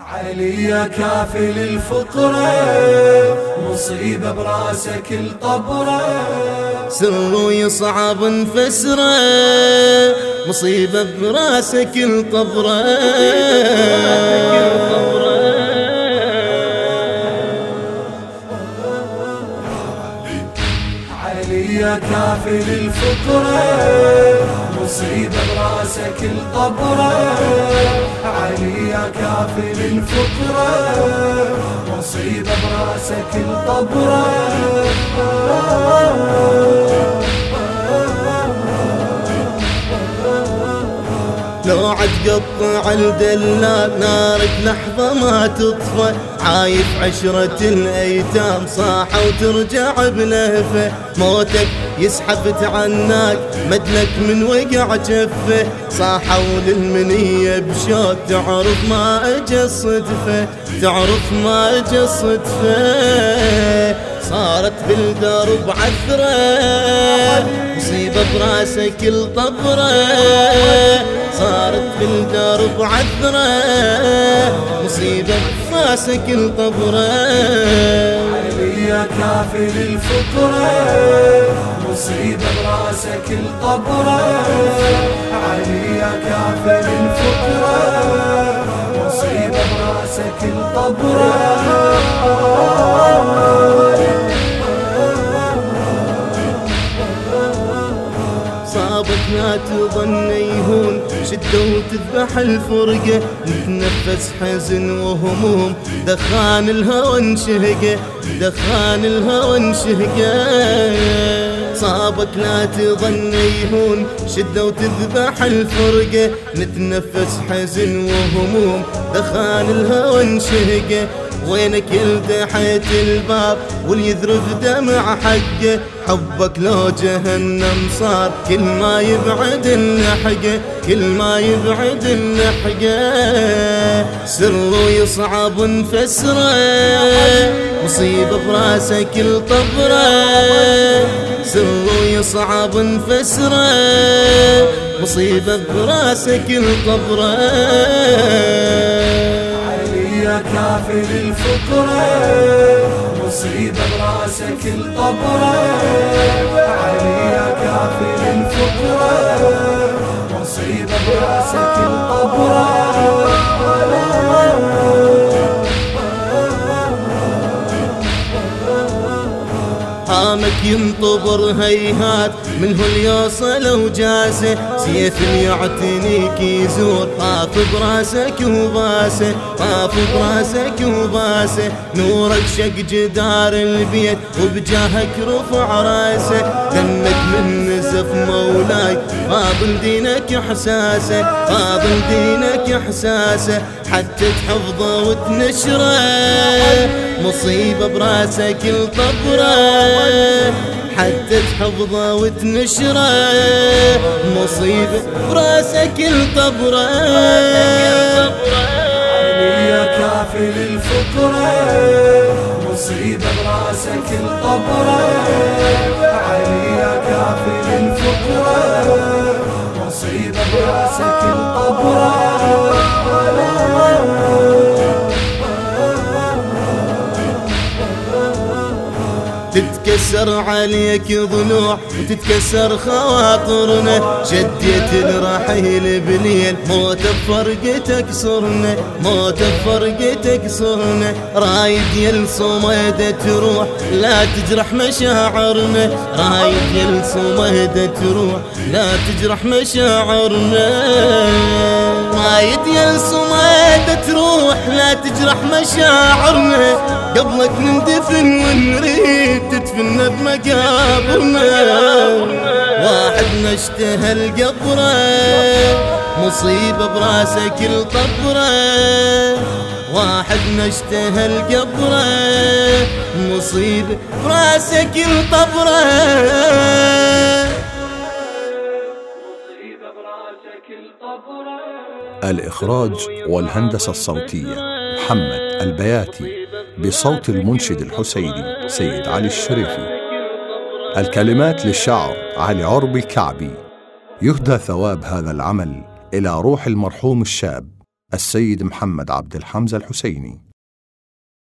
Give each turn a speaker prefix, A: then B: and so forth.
A: علي يا كافل الفقرة مصيبة برأسك الطبرة
B: سر يصعب نفسره مصيبة برأسك الطبرة
A: علي يا كافل الفقرة مصيبة برأسك الطبرة يا كافل الفقرة مصيبة براسك الطبرة
B: لو عد قطع الدلال نارك لحظة ما تطفى عايف عشرة الأيتام صاحة وترجع بلهفة موتك يسحب تعناك مدلك من وقع جفه. صاحوا للمنية بشوك تعرف ما أجى الصدفة تعرف ما أجى الصدفة صارت بالدرب عثرة مصيبة براسك الطبرة. صارت بالدرب عثرة مصيبة براسك الطبرة.
A: علي يا كافل الفقرة مصيبة براسك الطبرة. علي يا كافل الفقرة مصيبة براسك الطبرة.
B: صابك شدة وتذبح الفرقة نتنفس حزن وهموم. دخان الهوى انشهقة دخان الهوى انشهقة. صابك لا تظن يهون شدة وتذبح الفرقة. نتنفس حزن وهموم. دخان الهوى انشهقة. وينك يلتحيت الباب واليذرف دمع حقه؟ حبك لو جهنم صار كل ما يبعد اللحقة كل ما يبعد اللحقة. سره يصعب نفسره مصيبة براسك الطبرة سره يصعب نفسره مصيبة براسك الطبرة
A: علي يا كافل الفقرة مصيبة براسك الطبرة علي يا كافل الفقرة
B: هامك ينطبر هيهات منه اليوصل وجاسه سيف يعتنيك يزور طاف براسك وباسه طاف براسك وباسه. نورك شق جدار البيت وبجاهك رفع راسه. دمك من نزف مولاي. فاضل دينك إحساسه فاضل دينك إحساسه. حتى تحفظه وتنشره. مصيبة براسك الطبرة حتى تحفظه وتنشره. مصيبة براسك الطبرة
A: يا كافل الفقرة مصيبة براسك الطبرة
B: تتكسر عليك ضلوع وتتكسر خواطرنا. شديت الرحيل بليل موت بفرقتك صرنا موت بفرقتك صرنا. رايد يل صميدة تروح لا تجرح مشاعرنا. رايد يل صميدة تروح لا تجرح مشاعرنا. رايد يل صميدة تروح لا تجرح مشاعرنا. قبلك ندفن ونريد تدفن بمقابرنا. واحد اشتهى القبرة مصيبة براسك الطبرة واحد اشتهى القبرة مصيبة
A: مصيبة براسك الطبرة
C: الإخراج والهندسة الصوتية محمد البياتي. بصوت المنشد الحسيني سيد علي الشريفي. الكلمات للشاعر علي عربي كعبي يهدى ثواب هذا العمل إلى روح المرحوم الشاب السيد محمد عبد الحمزة الحسيني.